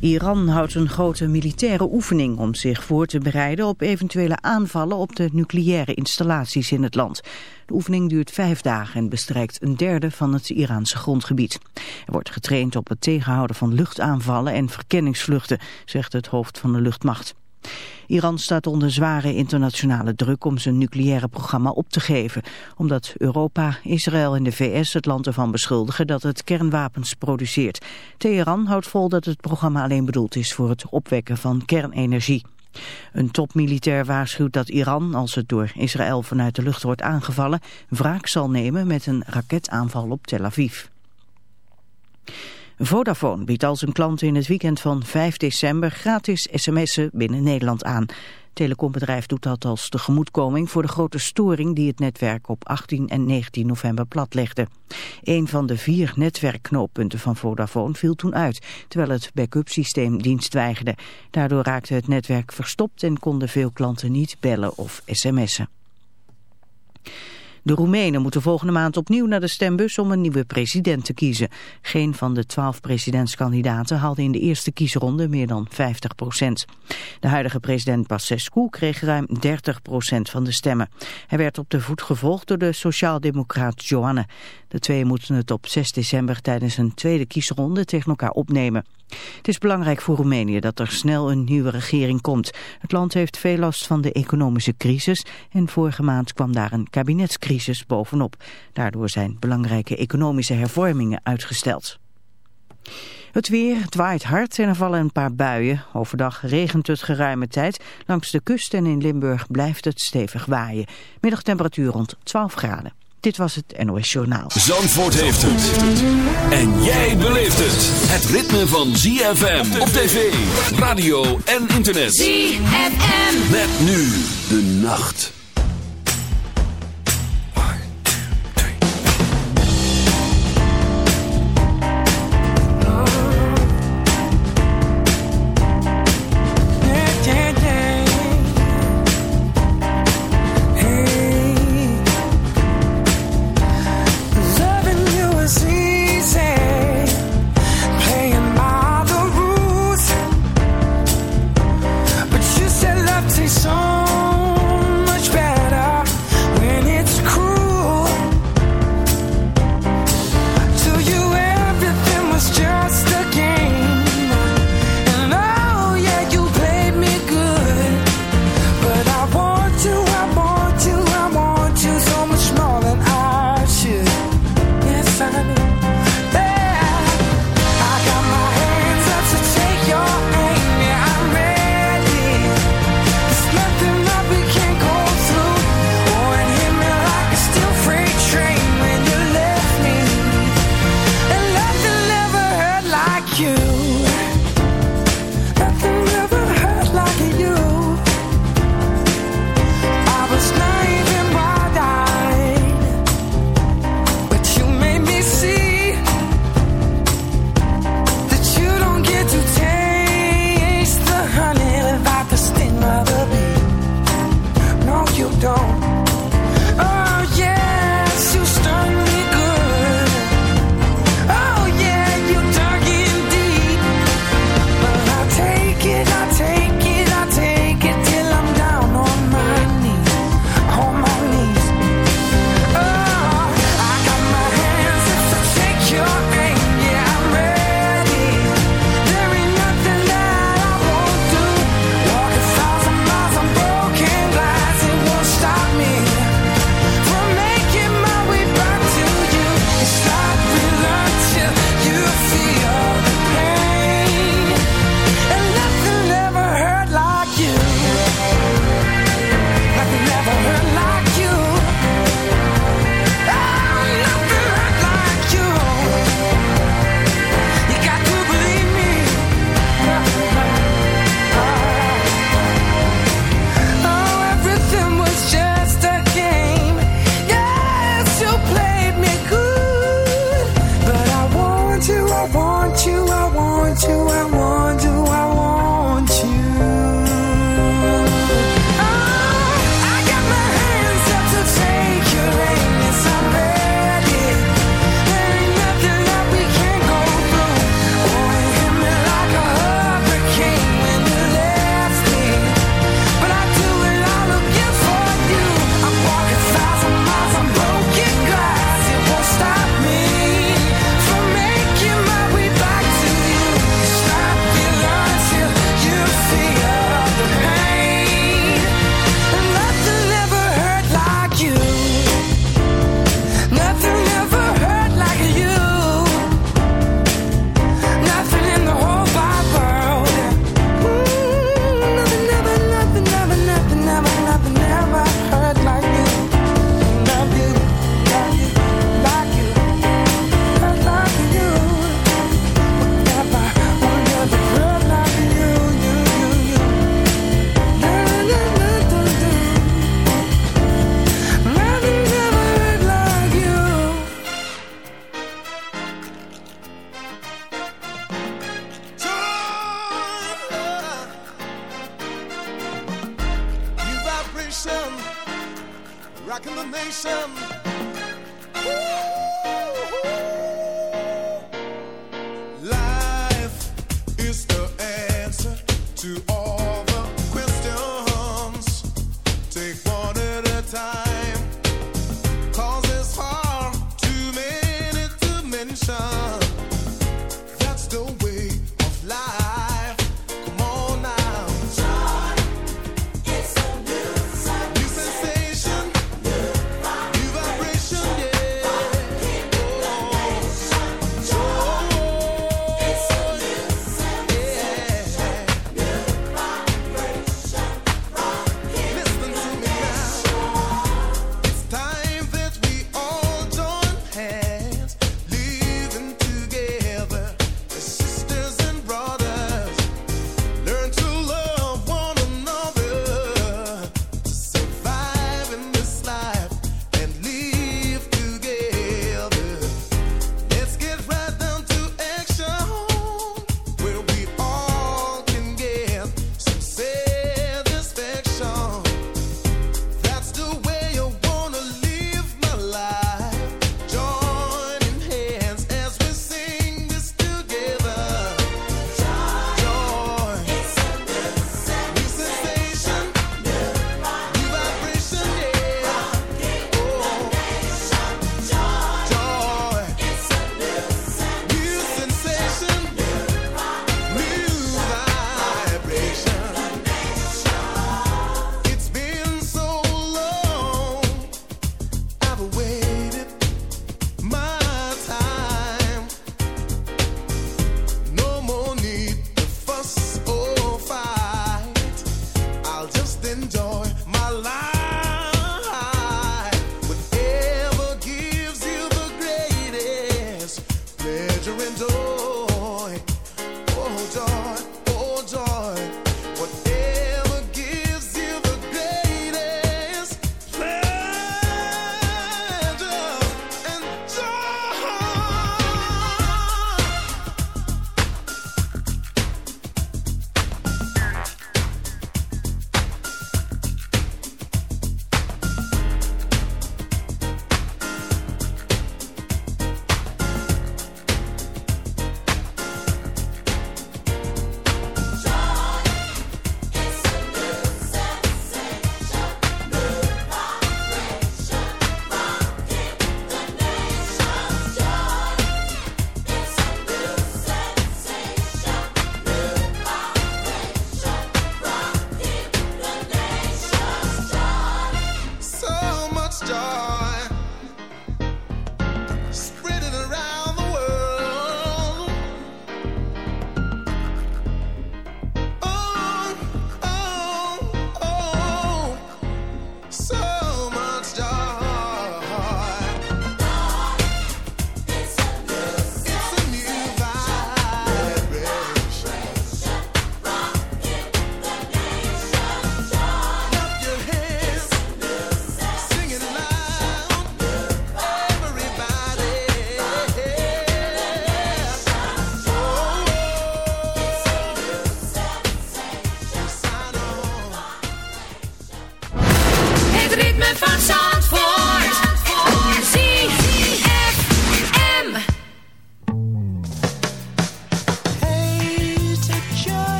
Iran houdt een grote militaire oefening om zich voor te bereiden op eventuele aanvallen op de nucleaire installaties in het land. De oefening duurt vijf dagen en bestrijkt een derde van het Iraanse grondgebied. Er wordt getraind op het tegenhouden van luchtaanvallen en verkenningsvluchten, zegt het hoofd van de luchtmacht. Iran staat onder zware internationale druk om zijn nucleaire programma op te geven. Omdat Europa, Israël en de VS het land ervan beschuldigen dat het kernwapens produceert. Teheran houdt vol dat het programma alleen bedoeld is voor het opwekken van kernenergie. Een topmilitair waarschuwt dat Iran, als het door Israël vanuit de lucht wordt aangevallen, wraak zal nemen met een raketaanval op Tel Aviv. Vodafone biedt al zijn klanten in het weekend van 5 december gratis sms'en binnen Nederland aan. telecombedrijf doet dat als tegemoetkoming voor de grote storing die het netwerk op 18 en 19 november platlegde. Een van de vier netwerkknooppunten van Vodafone viel toen uit, terwijl het backup systeem dienst weigerde. Daardoor raakte het netwerk verstopt en konden veel klanten niet bellen of sms'en. De Roemenen moeten volgende maand opnieuw naar de stembus om een nieuwe president te kiezen. Geen van de twaalf presidentskandidaten haalde in de eerste kiesronde meer dan 50 procent. De huidige president Basescu kreeg ruim 30 procent van de stemmen. Hij werd op de voet gevolgd door de sociaaldemocraat Joanne. De twee moeten het op 6 december tijdens een tweede kiesronde tegen elkaar opnemen. Het is belangrijk voor Roemenië dat er snel een nieuwe regering komt. Het land heeft veel last van de economische crisis en vorige maand kwam daar een kabinetscrisis bovenop. Daardoor zijn belangrijke economische hervormingen uitgesteld. Het weer, het waait hard en er vallen een paar buien. Overdag regent het geruime tijd. Langs de kust en in Limburg blijft het stevig waaien. Middagtemperatuur rond 12 graden. Dit was het NOS Journaal. Zandvoort heeft het. En jij beleeft het. Het ritme van ZFM op tv, radio en internet. ZFM. Met nu de nacht.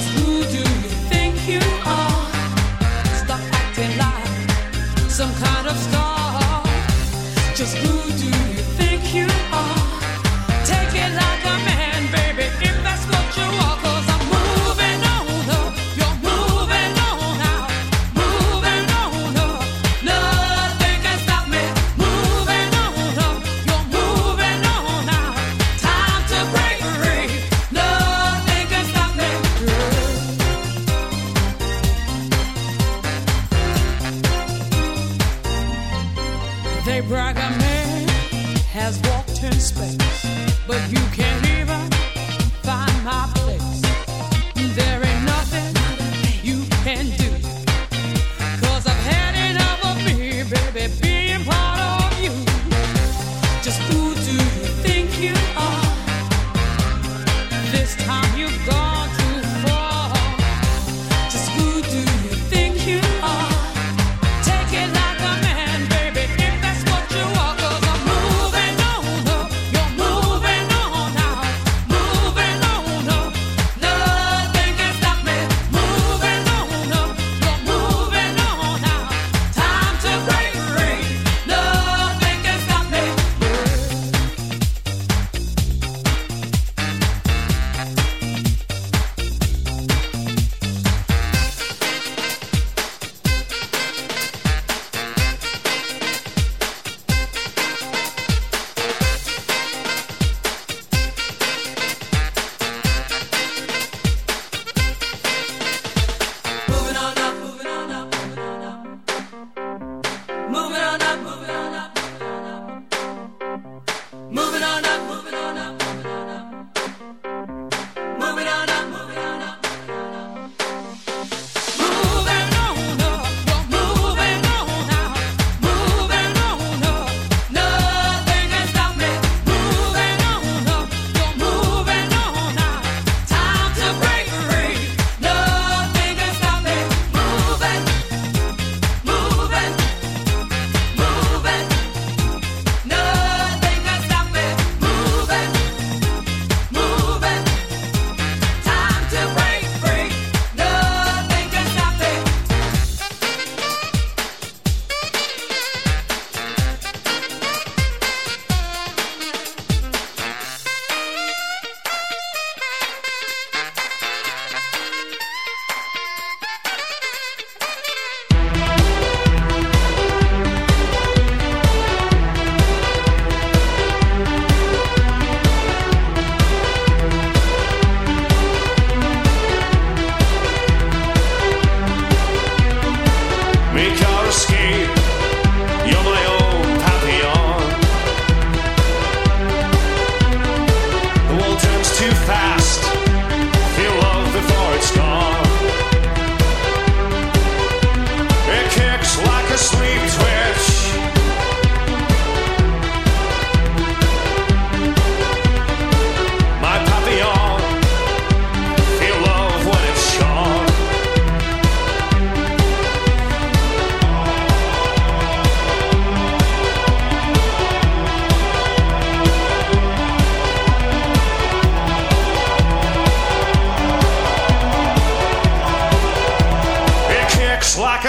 Just who do you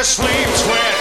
the sleeves.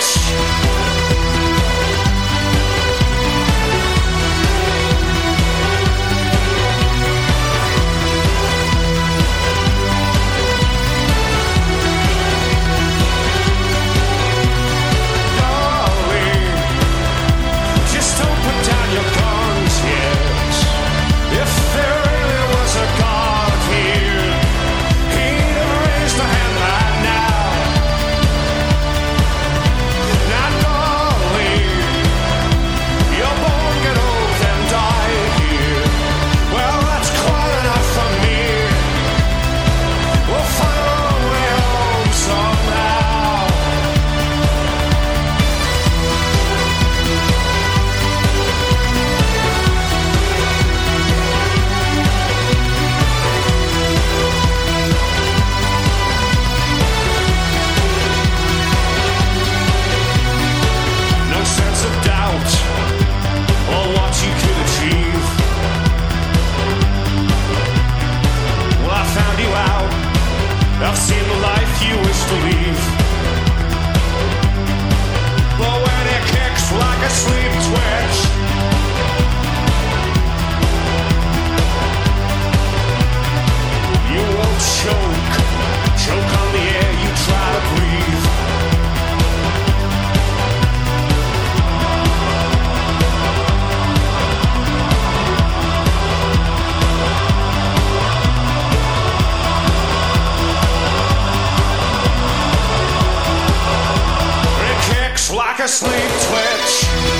Asleep, a sleep twitch.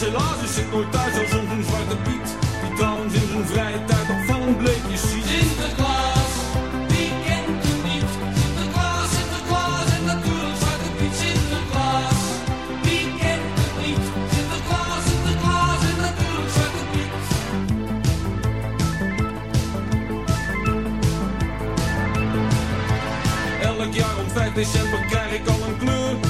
Masz lazy, szykuj tańcą,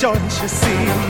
don't you see?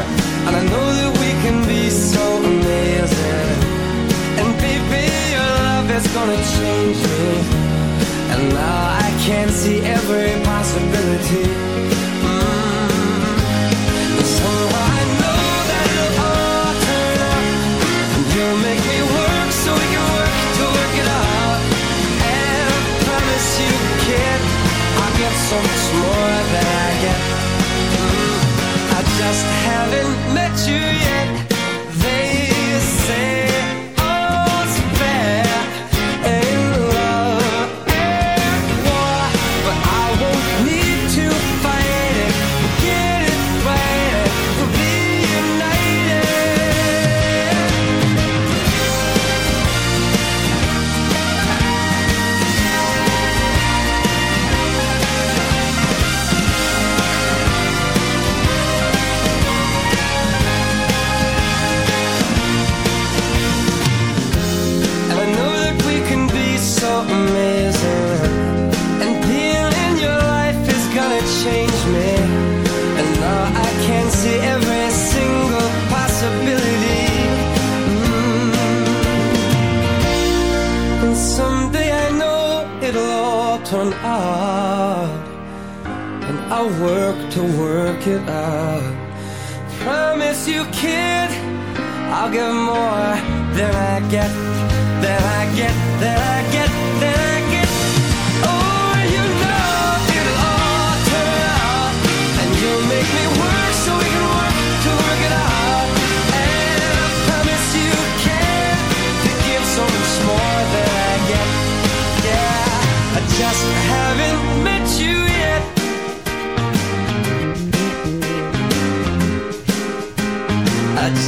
would change it And now I can see every possibility.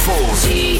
Zandvoort.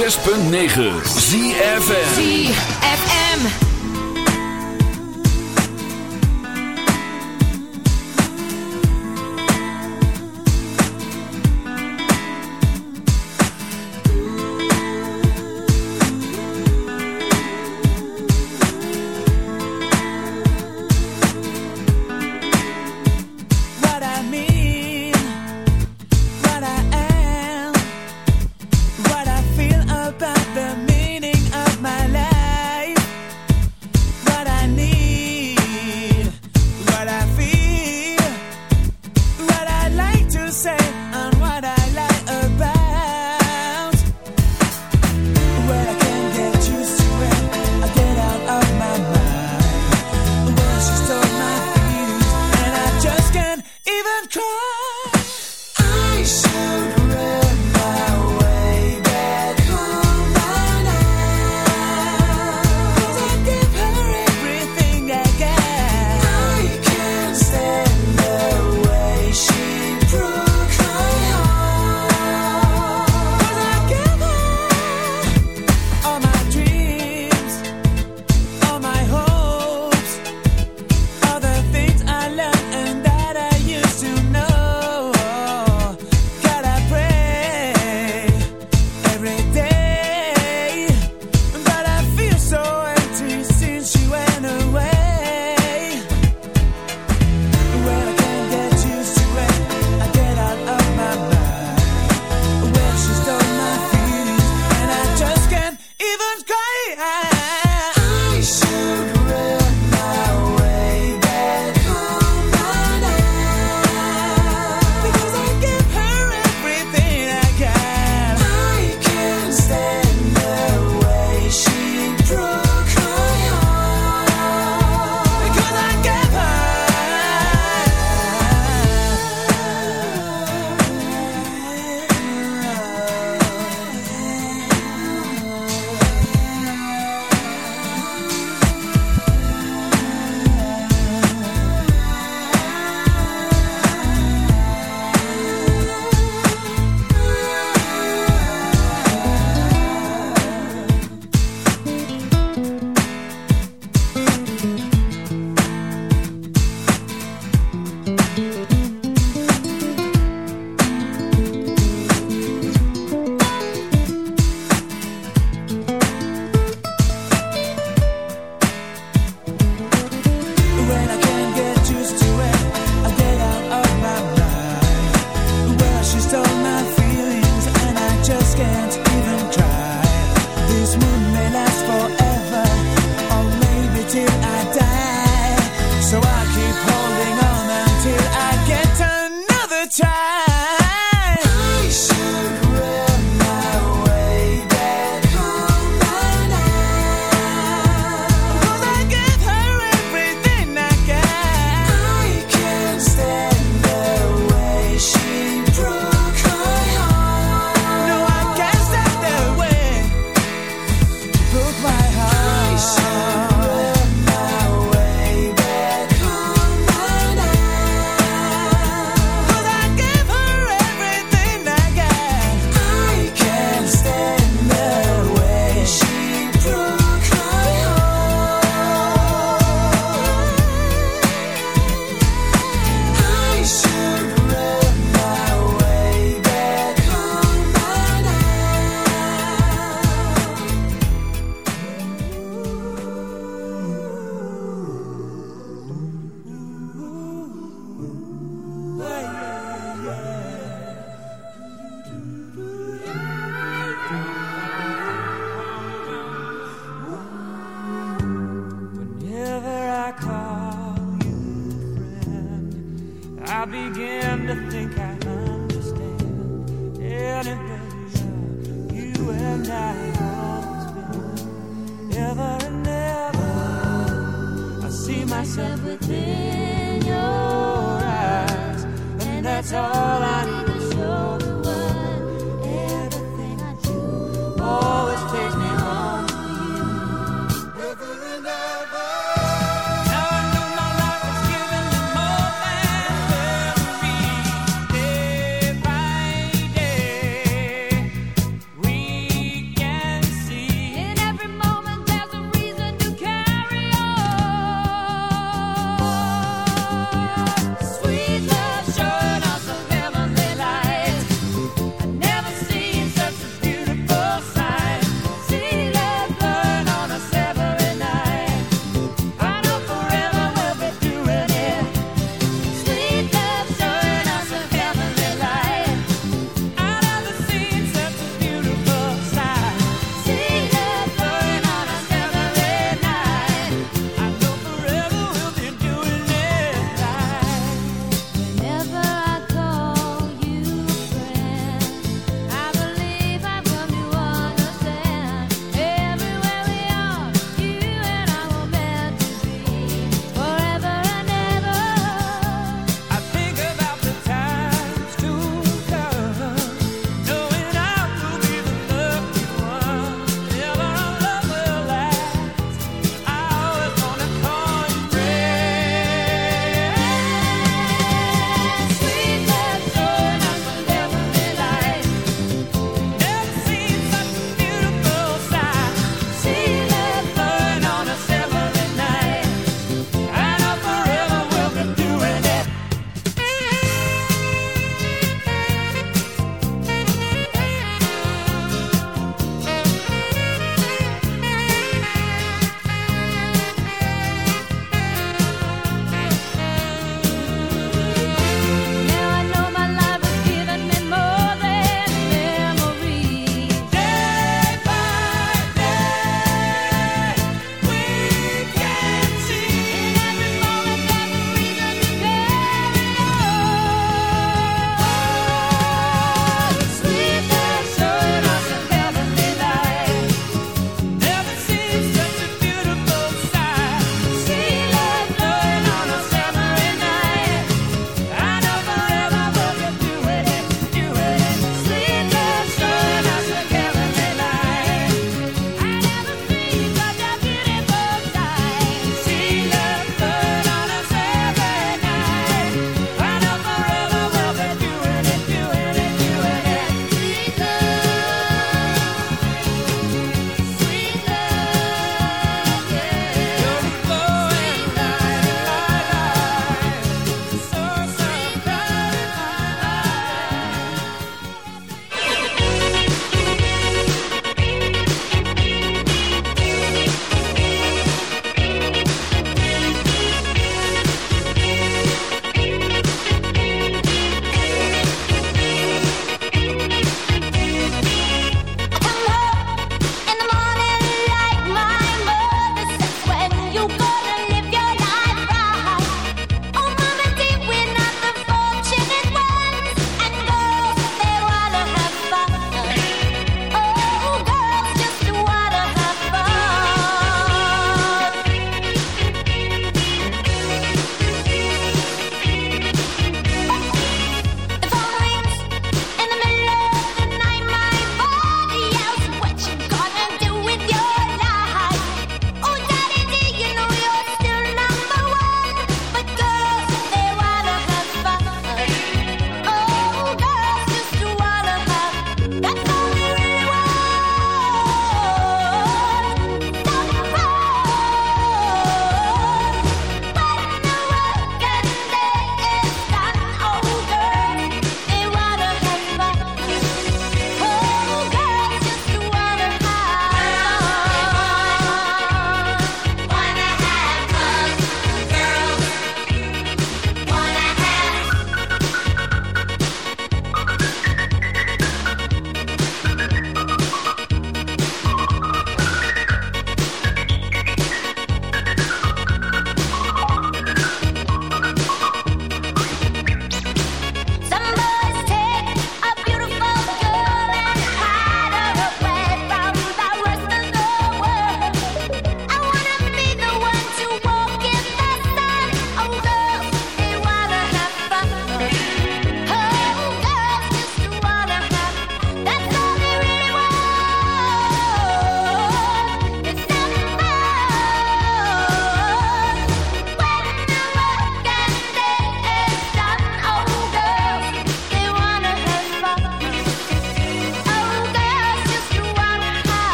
106.9 ZFM.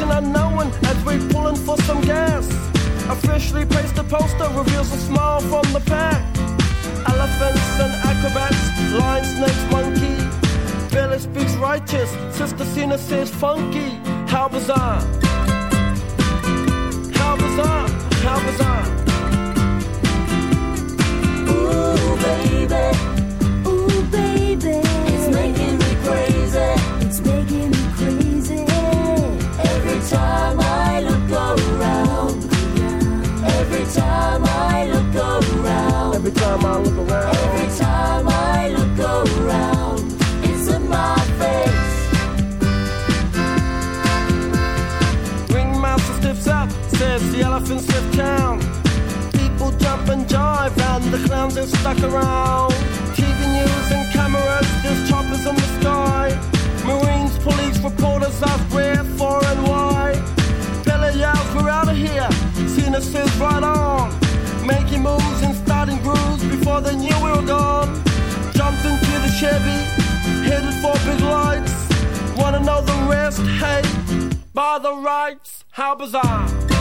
Unknown as we're pulling for some gas. Officially placed a poster reveals a smile from the pack. Elephants and acrobats, lion, snakes, monkey. Billy speaks righteous, Sister Cena says funky. How bizarre. How bizarre, how bizarre. Time I look around. Every time I look around. Every time I look around. It's in my face. Ringmaster stiffs up, says the elephants have town. People jump and jive, and the clowns are stuck around. TV news and cameras, there's choppers in the sky. Marines, police, reporters ask where, for, and why. Billy yells, we're out of here. Cena says, right on. Making moves and starting grooves before they knew we were gone. Jumped into the Chevy, headed for big lights. Wanna know the rest? Hey, by the rights, how bizarre.